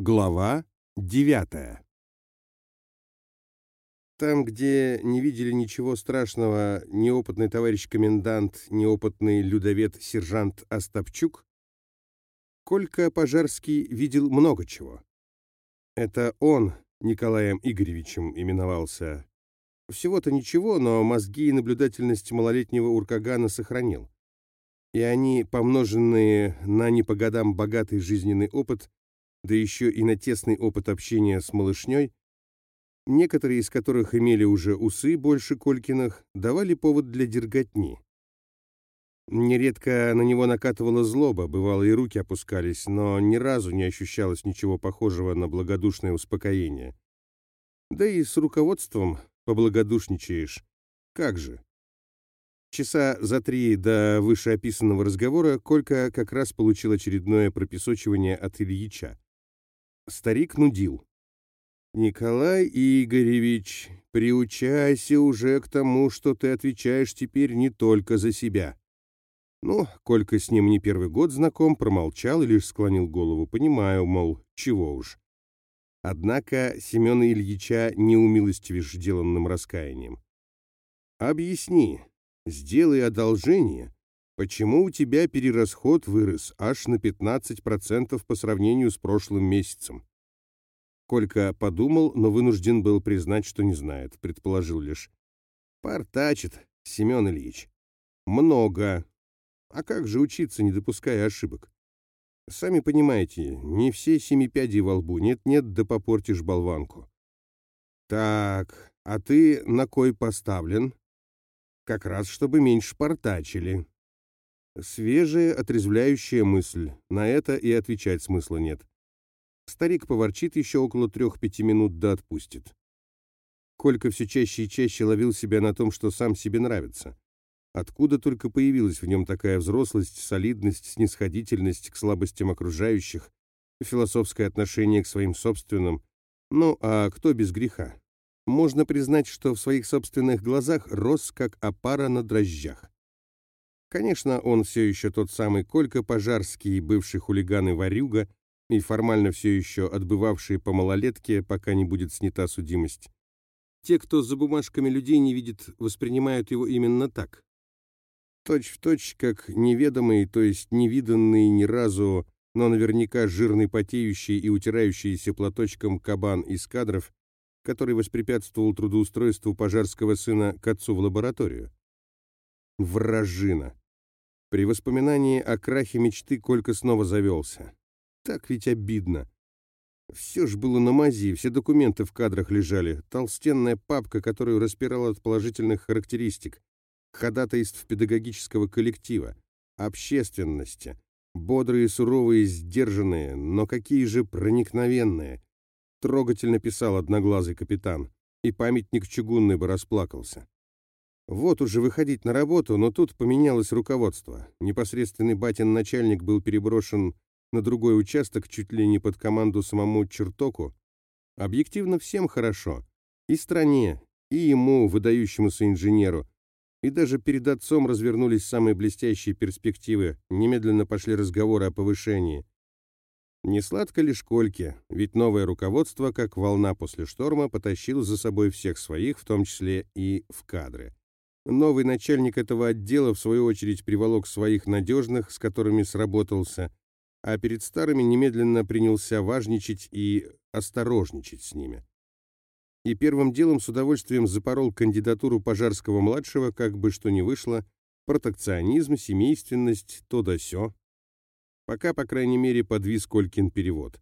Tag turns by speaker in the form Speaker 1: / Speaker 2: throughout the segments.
Speaker 1: Глава девятая Там, где не видели ничего страшного ни опытный товарищ комендант, ни опытный людовед-сержант Остапчук, Колька Пожарский видел много чего. Это он Николаем Игоревичем именовался. Всего-то ничего, но мозги и наблюдательность малолетнего уркагана сохранил. И они, помноженные на не по годам богатый жизненный опыт, да еще и на тесный опыт общения с малышней, некоторые из которых имели уже усы больше Колькиных, давали повод для дерготни. Нередко на него накатывала злоба, бывало и руки опускались, но ни разу не ощущалось ничего похожего на благодушное успокоение. Да и с руководством поблагодушничаешь. Как же? Часа за три до вышеописанного разговора Колька как раз получил очередное пропесочивание от Ильича. Старик нудил. «Николай Игоревич, приучайся уже к тому, что ты отвечаешь теперь не только за себя». Ну, Колька с ним не первый год знаком, промолчал и лишь склонил голову. Понимаю, мол, чего уж. Однако Семена Ильича не умилостивишь деланным раскаянием. «Объясни, сделай одолжение, почему у тебя перерасход вырос аж на 15% по сравнению с прошлым месяцем?» Колька подумал, но вынужден был признать, что не знает, предположил лишь. «Портачит, Семен Ильич. Много. А как же учиться, не допуская ошибок? Сами понимаете, не все семи пядей во лбу, нет-нет, да попортишь болванку. Так, а ты на кой поставлен? Как раз, чтобы меньше портачили. Свежая, отрезвляющая мысль. На это и отвечать смысла нет. Старик поворчит еще около трех-пяти минут да отпустит. Колька все чаще и чаще ловил себя на том, что сам себе нравится. Откуда только появилась в нем такая взрослость, солидность, снисходительность к слабостям окружающих, философское отношение к своим собственным. Ну, а кто без греха? Можно признать, что в своих собственных глазах рос как опара на дрожжах. Конечно, он все еще тот самый Колька Пожарский, бывший хулиган и ворюга, и формально все еще отбывавший по малолетке, пока не будет снята судимость. Те, кто за бумажками людей не видит, воспринимают его именно так. Точь в точь, как неведомый, то есть невиданный ни разу, но наверняка жирный потеющий и утирающийся платочком кабан из кадров, который воспрепятствовал трудоустройству пожарского сына к отцу в лабораторию. Вражина. При воспоминании о крахе мечты Колька снова завелся. Так ведь обидно. Все ж было на мази, все документы в кадрах лежали, толстенная папка, которую распирал от положительных характеристик, ходатайств педагогического коллектива, общественности, бодрые, суровые, сдержанные, но какие же проникновенные. Трогательно писал одноглазый капитан, и памятник чугунный бы расплакался. Вот уже выходить на работу, но тут поменялось руководство. Непосредственный батин начальник был переброшен на другой участок чуть ли не под команду самому Чертоку. Объективно всем хорошо. И стране, и ему, выдающемуся инженеру, и даже перед отцом развернулись самые блестящие перспективы, немедленно пошли разговоры о повышении. Не сладко ли школьке, ведь новое руководство, как волна после шторма, потащило за собой всех своих, в том числе и в кадры. Новый начальник этого отдела, в свою очередь, приволок своих надежных, с которыми сработался, а перед старыми немедленно принялся важничать и осторожничать с ними и первым делом с удовольствием запорол кандидатуру Пожарского-младшего, как бы что ни вышло, протекционизм, семейственность, то да сё. Пока, по крайней мере, подвис Колькин перевод.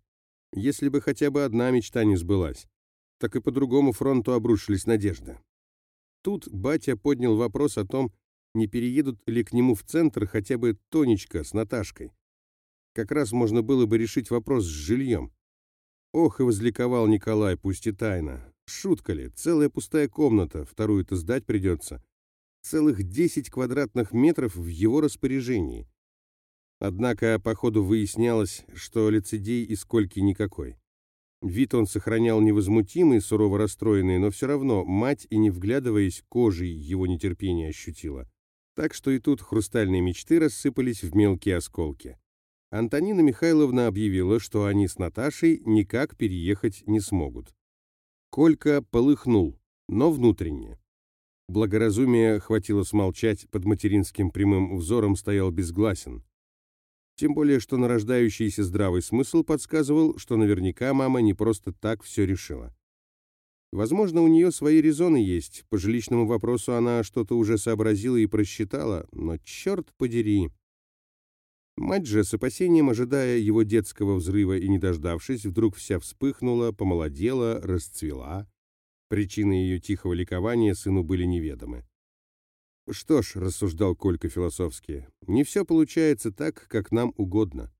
Speaker 1: Если бы хотя бы одна мечта не сбылась, так и по другому фронту обрушились надежды. Тут батя поднял вопрос о том, не переедут ли к нему в центр хотя бы Тонечка с Наташкой. Как раз можно было бы решить вопрос с жильем. Ох, и возликовал Николай, пусть и тайно. Шутка ли, целая пустая комната, вторую-то сдать придется. Целых 10 квадратных метров в его распоряжении. Однако, по ходу выяснялось, что лицедей и скольки никакой. Вид он сохранял невозмутимый, сурово расстроенный, но все равно мать, и не вглядываясь, кожей его нетерпение ощутила. Так что и тут хрустальные мечты рассыпались в мелкие осколки. Антонина Михайловна объявила, что они с Наташей никак переехать не смогут. Колька полыхнул, но внутренне. Благоразумия хватило смолчать, под материнским прямым взором стоял безгласен. Тем более, что нарождающийся здравый смысл подсказывал, что наверняка мама не просто так все решила. Возможно, у нее свои резоны есть, по жилищному вопросу она что-то уже сообразила и просчитала, но черт подери. Мать же, с опасением ожидая его детского взрыва и не дождавшись, вдруг вся вспыхнула, помолодела, расцвела. Причины ее тихого ликования сыну были неведомы. «Что ж», — рассуждал Колька философски, — «не все получается так, как нам угодно».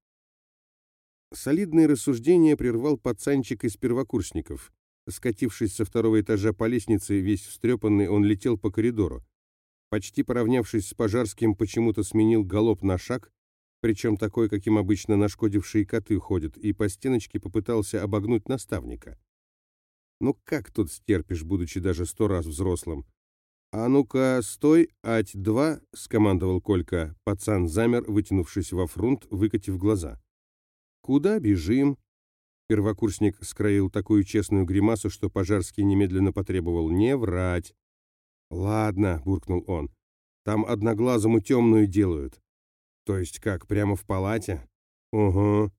Speaker 1: Солидные рассуждения прервал пацанчик из первокурсников. Скатившись со второго этажа по лестнице, весь встрепанный, он летел по коридору. Почти поравнявшись с Пожарским, почему-то сменил галоп на шаг, причем такой, каким обычно нашкодившие коты ходят, и по стеночке попытался обогнуть наставника. Ну как тут стерпишь, будучи даже сто раз взрослым? «А ну-ка, стой, ать-два!» — скомандовал Колька. Пацан замер, вытянувшись во фрунт, выкатив глаза. «Куда бежим?» Первокурсник скроил такую честную гримасу, что Пожарский немедленно потребовал не врать. «Ладно», — буркнул он, — «там одноглазому темную делают». «То есть как, прямо в палате?» «Угу.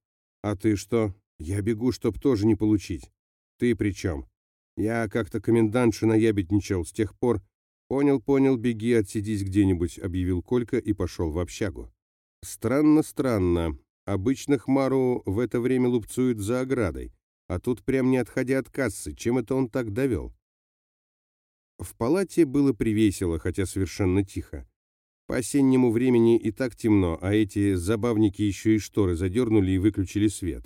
Speaker 1: А ты что?» «Я бегу, чтоб тоже не получить». «Ты при чем?» «Я как-то комендантши наябедничал с тех пор...» «Понял, понял, беги, отсидись где-нибудь», — объявил Колька и пошел в общагу. «Странно, странно. Обычно Хмару в это время лупцуют за оградой, а тут прям не отходя от кассы. Чем это он так довел?» В палате было привесело, хотя совершенно тихо. По осеннему времени и так темно, а эти забавники еще и шторы задернули и выключили свет.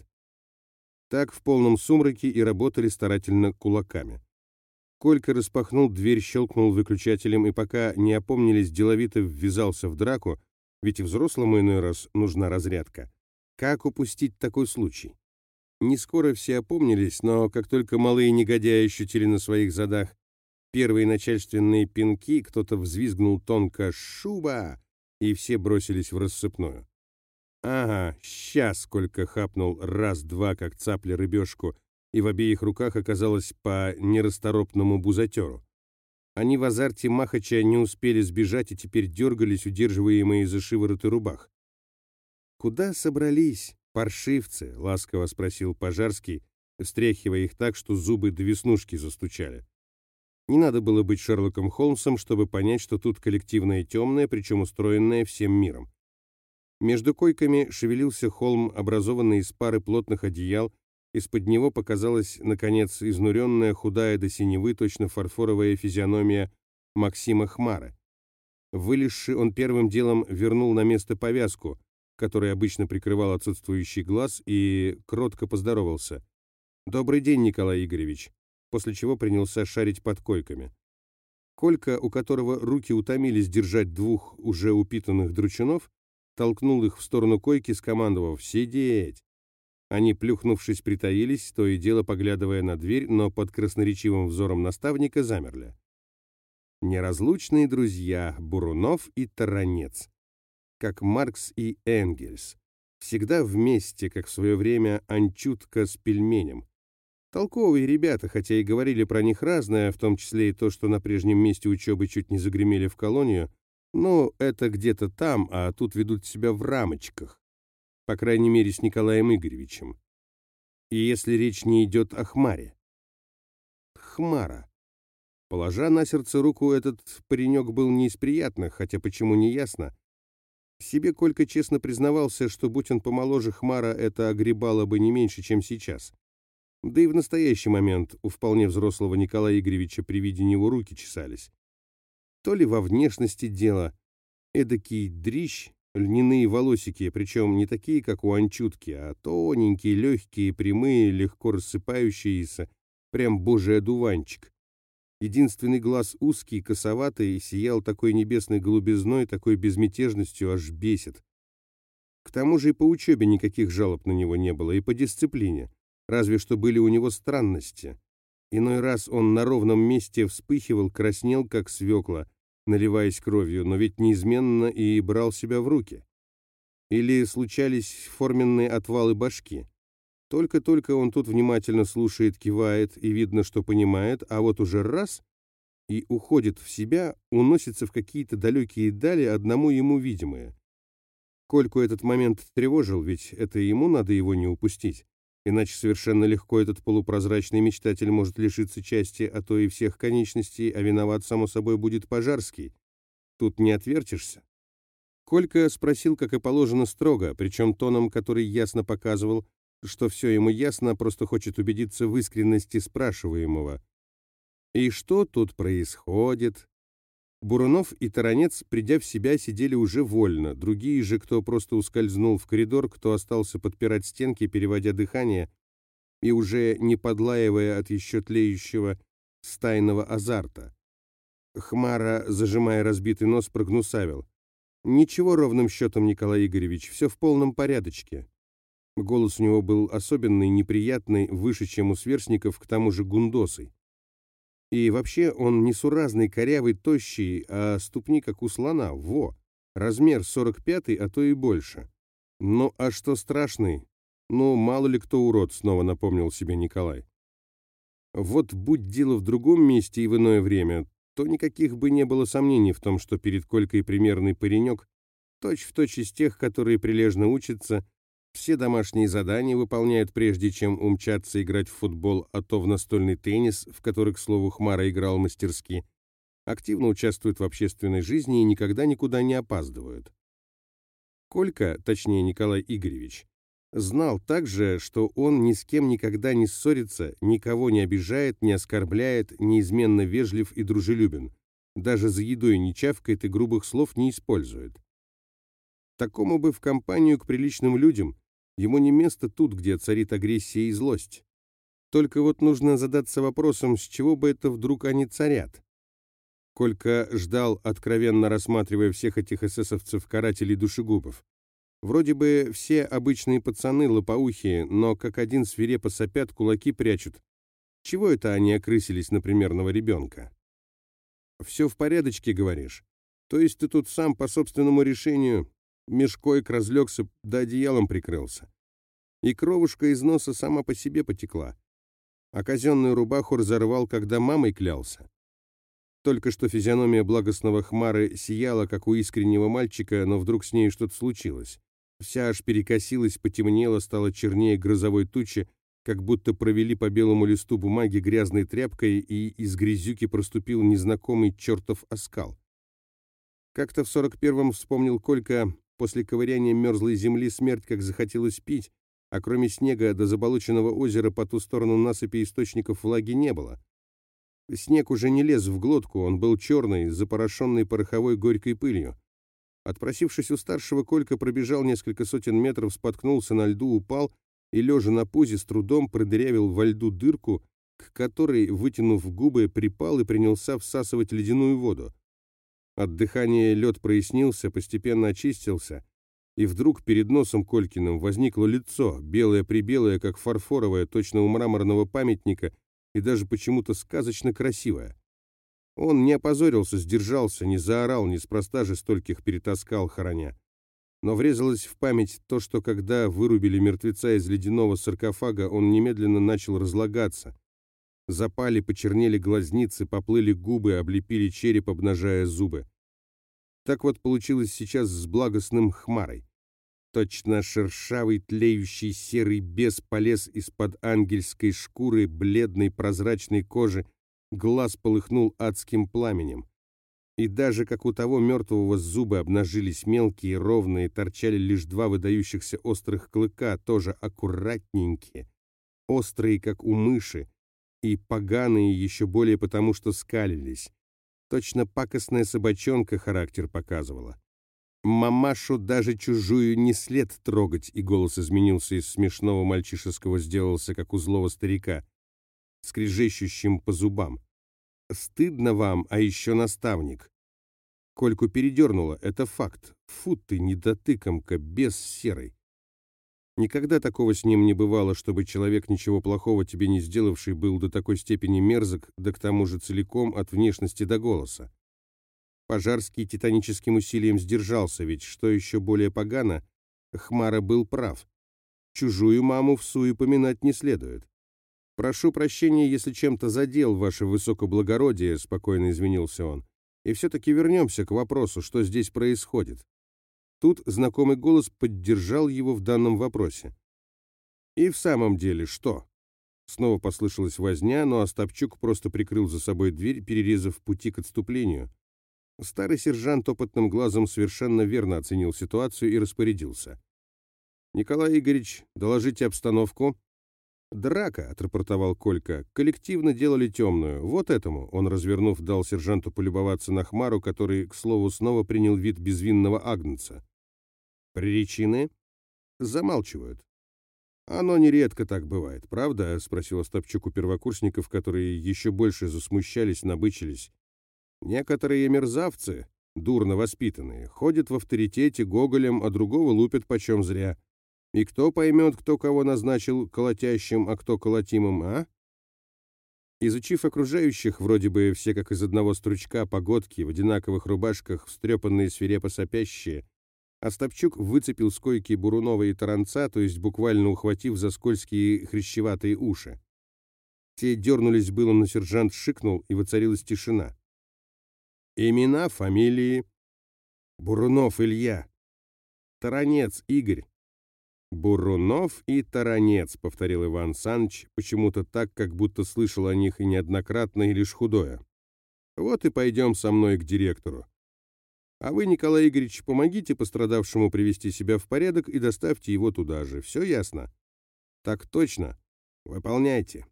Speaker 1: Так в полном сумраке и работали старательно кулаками. Колька распахнул дверь, щелкнул выключателем и пока не опомнились, деловито ввязался в драку, ведь взрослому иной раз нужна разрядка. Как упустить такой случай? Не скоро все опомнились, но как только малые негодяи ощутили на своих задах первые начальственные пинки, кто-то взвизгнул тонко «Шуба!» и все бросились в рассыпную. Ага, сейчас сколько хапнул, раз-два, как цапля рыбешку, и в обеих руках оказалось по нерасторопному бузатеру. Они в азарте Махача не успели сбежать и теперь дергались, удерживаемые за шивороты рубах. «Куда собрались, паршивцы?» — ласково спросил Пожарский, встряхивая их так, что зубы до веснушки застучали. Не надо было быть Шерлоком Холмсом, чтобы понять, что тут коллективное темное, причем устроенное всем миром. Между койками шевелился холм, образованный из пары плотных одеял, из-под него показалась, наконец, изнуренная, худая до синевы, точно фарфоровая физиономия Максима Хмара. Вылезший он первым делом вернул на место повязку, которая обычно прикрывал отсутствующий глаз, и кротко поздоровался. «Добрый день, Николай Игоревич», после чего принялся шарить под койками. Колька, у которого руки утомились держать двух уже упитанных дручунов, толкнул их в сторону койки, скомандовав «Сидеть!». Они, плюхнувшись, притаились, то и дело поглядывая на дверь, но под красноречивым взором наставника замерли. Неразлучные друзья Бурунов и Таранец, как Маркс и Энгельс, всегда вместе, как в свое время Анчутка с пельменем. Толковые ребята, хотя и говорили про них разное, в том числе и то, что на прежнем месте учебы чуть не загремели в колонию, ну, это где-то там, а тут ведут себя в рамочках. По крайней мере, с Николаем Игоревичем. И если речь не идет о Хмаре. Хмара. Положа на сердце руку, этот паренек был не из приятных, хотя почему не ясно. Себе Колька честно признавался, что будь он помоложе Хмара, это огребало бы не меньше, чем сейчас. Да и в настоящий момент у вполне взрослого Николая Игоревича при виде него руки чесались. То ли во внешности дело. Эдакий дрищ, льняные волосики, причем не такие, как у анчутки, а тоненькие, легкие, прямые, легко рассыпающиеся, прям божий одуванчик. Единственный глаз узкий, косоватый, сиял такой небесной голубизной, такой безмятежностью, аж бесит. К тому же и по учебе никаких жалоб на него не было, и по дисциплине. Разве что были у него странности. Иной раз он на ровном месте вспыхивал, краснел, как свекла, наливаясь кровью, но ведь неизменно и брал себя в руки. Или случались форменные отвалы башки? Только-только он тут внимательно слушает, кивает, и видно, что понимает, а вот уже раз — и уходит в себя, уносится в какие-то далекие дали, одному ему видимые. Кольку этот момент тревожил, ведь это ему надо его не упустить. Иначе совершенно легко этот полупрозрачный мечтатель может лишиться части, а то и всех конечностей, а виноват, само собой, будет Пожарский. Тут не отвертишься. Колька спросил, как и положено, строго, причем тоном, который ясно показывал, что все ему ясно, просто хочет убедиться в искренности спрашиваемого. И что тут происходит? Бурунов и Таранец, придя в себя, сидели уже вольно. Другие же, кто просто ускользнул в коридор, кто остался подпирать стенки, переводя дыхание, и уже не подлаивая от еще тлеющего стайного азарта. Хмара, зажимая разбитый нос, прогнусавил. «Ничего ровным счетом, Николай Игоревич, все в полном порядочке». Голос у него был особенный, неприятный, выше, чем у сверстников, к тому же гундосый. И вообще он несуразный, корявый, тощий, а ступни как у слона, во, размер 45 а то и больше. Ну, а что страшный? Ну, мало ли кто урод, снова напомнил себе Николай. Вот будь дело в другом месте и в иное время, то никаких бы не было сомнений в том, что перед Колькой примерный паренек, точь-в-точь из тех, которые прилежно учатся, все домашние задания выполняют прежде, чем умчаться играть в футбол, а то в настольный теннис, в который, к слову, Хмара играл мастерски. Активно участвуют в общественной жизни и никогда никуда не опаздывают. Колька, точнее Николай Игоревич, знал также, что он ни с кем никогда не ссорится, никого не обижает, не оскорбляет, неизменно вежлив и дружелюбен. Даже за едой не чавкает и грубых слов не использует. Такому бы в компанию к приличным людям, Ему не место тут, где царит агрессия и злость. Только вот нужно задаться вопросом, с чего бы это вдруг они царят? Колька ждал, откровенно рассматривая всех этих эсэсовцев-карателей душегубов. Вроде бы все обычные пацаны лопоухие, но как один свирепо сопят, кулаки прячут. Чего это они окрысились на примерного ребенка? «Все в порядочке, говоришь? То есть ты тут сам по собственному решению Мешкойк разлегся, да одеялом прикрылся. И кровушка из носа сама по себе потекла. А казенную рубаху разорвал, когда мамой клялся. Только что физиономия благостного хмары сияла, как у искреннего мальчика, но вдруг с ней что-то случилось. Вся аж перекосилась, потемнела, стала чернее грозовой тучи, как будто провели по белому листу бумаги грязной тряпкой, и из грязюки проступил незнакомый чертов оскал. Как-то в сорок первом вспомнил Колька, После ковыряния мерзлой земли смерть как захотелось пить, а кроме снега до заболоченного озера по ту сторону насыпи источников влаги не было. Снег уже не лез в глотку, он был черный, запорошенный пороховой горькой пылью. Отпросившись у старшего, Колька пробежал несколько сотен метров, споткнулся на льду, упал и, лежа на пузе, с трудом продырявил во льду дырку, к которой, вытянув губы, припал и принялся всасывать ледяную воду. От дыхания лед прояснился, постепенно очистился, и вдруг перед носом Колькиным возникло лицо, белое-прибелое, как фарфоровое, точно у мраморного памятника, и даже почему-то сказочно красивое. Он не опозорился, сдержался, не заорал, неспроста же стольких перетаскал, хороня. Но врезалось в память то, что когда вырубили мертвеца из ледяного саркофага, он немедленно начал разлагаться, Запали, почернели глазницы, поплыли губы, облепили череп, обнажая зубы. Так вот получилось сейчас с благостным хмарой. Точно шершавый, тлеющий серый бес полез из-под ангельской шкуры, бледной прозрачной кожи, глаз полыхнул адским пламенем. И даже как у того мертвого зубы обнажились мелкие, ровные, торчали лишь два выдающихся острых клыка, тоже аккуратненькие, острые, как у мыши, и поганые еще более потому, что скалились. Точно пакостная собачонка характер показывала. Мамашу даже чужую не след трогать, и голос изменился из смешного мальчишеского, сделался, как у злого старика, скрежещущим по зубам. «Стыдно вам, а еще наставник». Кольку передернуло, это факт. Фу ты, недотыкомка, без серой. Никогда такого с ним не бывало, чтобы человек, ничего плохого тебе не сделавший, был до такой степени мерзок, да к тому же целиком от внешности до голоса. Пожарский титаническим усилием сдержался, ведь что еще более погано, Хмара был прав. Чужую маму в суе поминать не следует. «Прошу прощения, если чем-то задел ваше высокоблагородие», — спокойно извинился он. «И все-таки вернемся к вопросу, что здесь происходит». Тут знакомый голос поддержал его в данном вопросе. «И в самом деле, что?» Снова послышалась возня, но Остапчук просто прикрыл за собой дверь, перерезав пути к отступлению. Старый сержант опытным глазом совершенно верно оценил ситуацию и распорядился. «Николай Игоревич, доложите обстановку». «Драка», — отрапортовал Колька. «Коллективно делали темную. Вот этому». Он, развернув, дал сержанту полюбоваться на Хмару, который, к слову, снова принял вид безвинного агнца. «Причины?» «Замалчивают. «Оно нередко так бывает, правда?» — спросил Остапчук у первокурсников, которые еще больше засмущались, набычились. «Некоторые мерзавцы, дурно воспитанные, ходят в авторитете гоголем, а другого лупят почем зря. И кто поймет, кто кого назначил колотящим, а кто колотимым, а?» Изучив окружающих, вроде бы все как из одного стручка, погодки, в одинаковых рубашках, встрепанные свирепо сопящие, Остапчук выцепил с койки Бурунова и Таранца, то есть буквально ухватив за скользкие хрящеватые уши. Те дернулись было, но сержант шикнул, и воцарилась тишина. Имена, фамилии. Бурунов Илья. Таранец Игорь. Бурунов и Таранец, повторил Иван Санч, почему-то так, как будто слышал о них и неоднократно, и лишь худое. Вот и пойдем со мной к директору. А вы, Николай Игоревич, помогите пострадавшему привести себя в порядок и доставьте его туда же. Все ясно? Так точно. Выполняйте.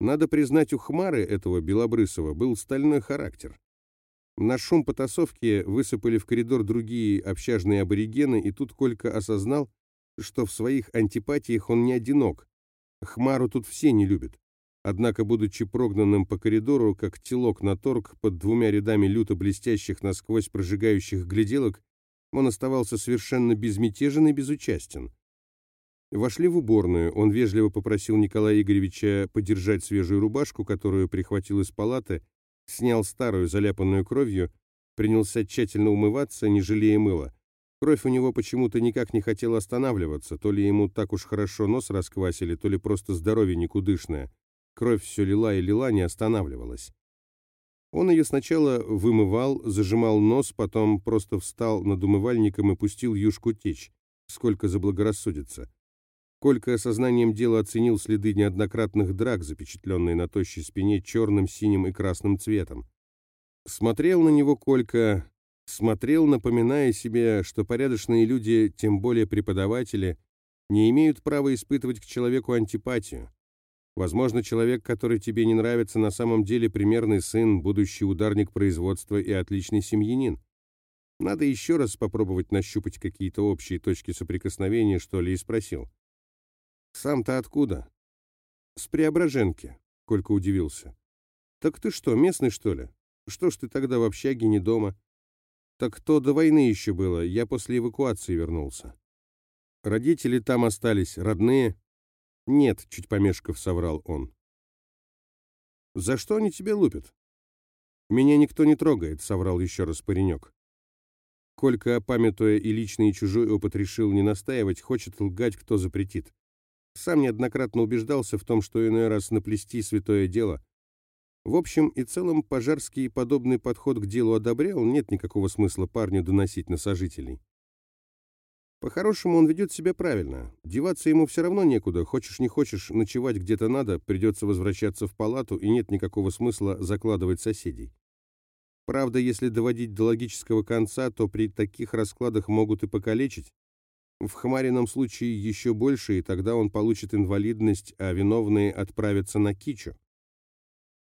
Speaker 1: Надо признать, у Хмары этого Белобрысова был стальной характер. На шум потасовки высыпали в коридор другие общажные аборигены, и тут Колька осознал, что в своих антипатиях он не одинок. Хмару тут все не любят. Однако, будучи прогнанным по коридору, как телок на торг под двумя рядами люто блестящих насквозь прожигающих гляделок, он оставался совершенно безмятежен и безучастен. Вошли в уборную, он вежливо попросил Николая Игоревича подержать свежую рубашку, которую прихватил из палаты, снял старую, заляпанную кровью, принялся тщательно умываться, не жалея мыла. Кровь у него почему-то никак не хотела останавливаться, то ли ему так уж хорошо нос расквасили, то ли просто здоровье никудышное. Кровь все лила и лила, не останавливалась. Он ее сначала вымывал, зажимал нос, потом просто встал над умывальником и пустил юшку течь, сколько заблагорассудится. Колька осознанием дела оценил следы неоднократных драк, запечатленные на тощей спине черным, синим и красным цветом. Смотрел на него Колька, смотрел, напоминая себе, что порядочные люди, тем более преподаватели, не имеют права испытывать к человеку антипатию. Возможно, человек, который тебе не нравится, на самом деле примерный сын, будущий ударник производства и отличный семьянин. Надо еще раз попробовать нащупать какие-то общие точки соприкосновения, что ли, и спросил. «Сам-то откуда?» «С Преображенки», — Колька удивился. «Так ты что, местный, что ли? Что ж ты тогда в общаге не дома?» «Так то до войны еще было, я после эвакуации вернулся». «Родители там остались, родные?» «Нет», — чуть помешков соврал он. «За что они тебя лупят?» «Меня никто не трогает», — соврал еще раз паренек. Колька, памятуя и личный, и чужой опыт, решил не настаивать, хочет лгать, кто запретит. Сам неоднократно убеждался в том, что иной раз наплести святое дело. В общем и целом, Пожарский подобный подход к делу одобрял, нет никакого смысла парню доносить на сожителей. По-хорошему, он ведет себя правильно. Деваться ему все равно некуда. Хочешь, не хочешь, ночевать где-то надо, придется возвращаться в палату, и нет никакого смысла закладывать соседей. Правда, если доводить до логического конца, то при таких раскладах могут и покалечить. В Хмарином случае еще больше, и тогда он получит инвалидность, а виновные отправятся на кичу.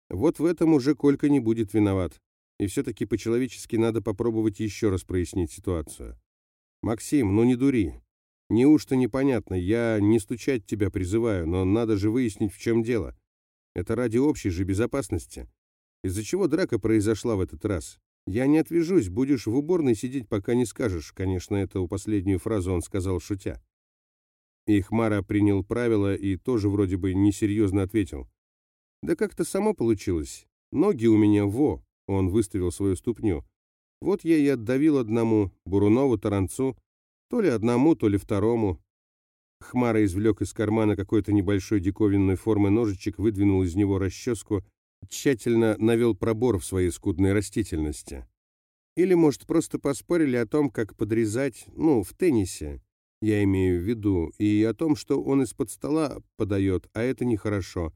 Speaker 1: Вот в этом уже Колька не будет виноват. И все-таки по-человечески надо попробовать еще раз прояснить ситуацию. «Максим, ну не дури. Неужто непонятно? Я не стучать тебя призываю, но надо же выяснить, в чем дело. Это ради общей же безопасности. Из-за чего драка произошла в этот раз? Я не отвяжусь, будешь в уборной сидеть, пока не скажешь». Конечно, эту последнюю фразу он сказал шутя. И Хмара принял правила и тоже вроде бы несерьезно ответил. «Да как-то само получилось. Ноги у меня во!» Он выставил свою ступню. Вот я и отдавил одному, Бурунову, Таранцу. То ли одному, то ли второму. Хмара извлек из кармана какой-то небольшой диковинной формы ножичек, выдвинул из него расческу, тщательно навел пробор в своей скудной растительности. Или, может, просто поспорили о том, как подрезать, ну, в теннисе, я имею в виду, и о том, что он из-под стола подает, а это нехорошо.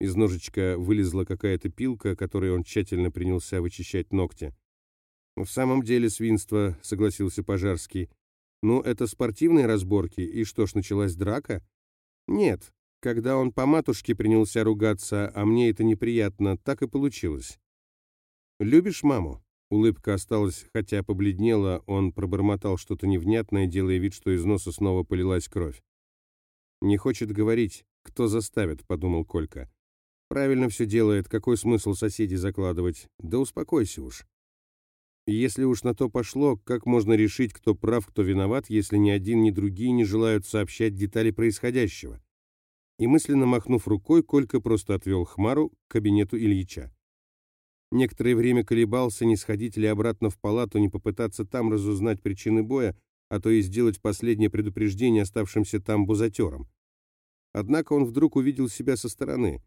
Speaker 1: Из ножичка вылезла какая-то пилка, которой он тщательно принялся вычищать ногти. «В самом деле свинство», — согласился Пожарский. «Ну, это спортивные разборки, и что ж, началась драка?» «Нет, когда он по матушке принялся ругаться, а мне это неприятно, так и получилось». «Любишь маму?» Улыбка осталась, хотя побледнела, он пробормотал что-то невнятное, делая вид, что из носа снова полилась кровь. «Не хочет говорить. Кто заставит?» — подумал Колька. «Правильно все делает. Какой смысл соседей закладывать? Да успокойся уж». Если уж на то пошло, как можно решить, кто прав, кто виноват, если ни один, ни другие не желают сообщать детали происходящего? И мысленно махнув рукой, Колька просто отвел Хмару к кабинету Ильича. Некоторое время колебался, не сходить ли обратно в палату, не попытаться там разузнать причины боя, а то и сделать последнее предупреждение оставшимся там бузатерам. Однако он вдруг увидел себя со стороны.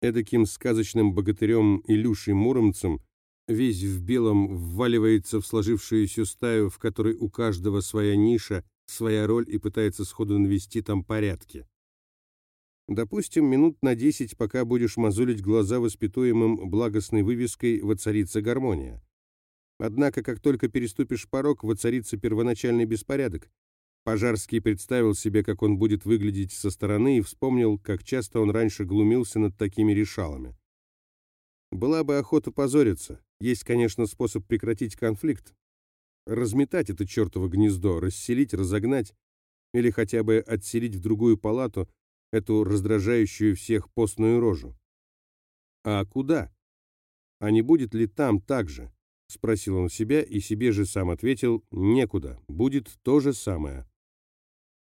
Speaker 1: Эдаким сказочным богатырем Илюшей Муромцем, весь в белом вваливается в сложившуюся стаю, в которой у каждого своя ниша, своя роль и пытается сходу навести там порядки. Допустим, минут на десять, пока будешь мозолить глаза воспитуемым благостной вывеской «Воцарится гармония». Однако, как только переступишь порог, воцарится первоначальный беспорядок. Пожарский представил себе, как он будет выглядеть со стороны, и вспомнил, как часто он раньше глумился над такими решалами. Была бы охота позориться. Есть, конечно, способ прекратить конфликт. Разметать это чертово гнездо, расселить, разогнать, или хотя бы отселить в другую палату эту раздражающую всех постную рожу. А куда? А не будет ли там так же? Спросил он себя и себе же сам ответил, некуда, будет то же самое.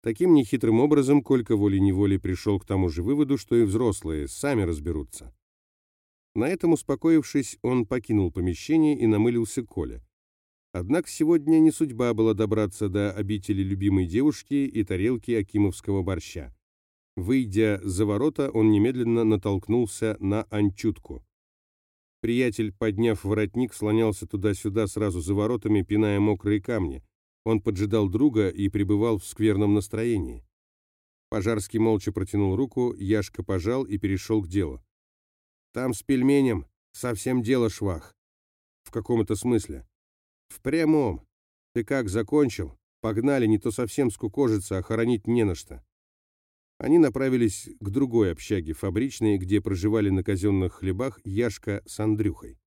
Speaker 1: Таким нехитрым образом Колька волей-неволей пришел к тому же выводу, что и взрослые сами разберутся. На этом успокоившись, он покинул помещение и намылился Коля. Однако сегодня не судьба была добраться до обители любимой девушки и тарелки акимовского борща. Выйдя за ворота, он немедленно натолкнулся на Анчутку. Приятель, подняв воротник, слонялся туда-сюда сразу за воротами, пиная мокрые камни. Он поджидал друга и пребывал в скверном настроении. Пожарский молча протянул руку, Яшка пожал и перешел к делу. Там с пельменем совсем дело швах. В каком это смысле? В прямом. Ты как, закончил? Погнали, не то совсем скукожиться, а хоронить не на что. Они направились к другой общаге фабричной, где проживали на казенных хлебах Яшка с Андрюхой.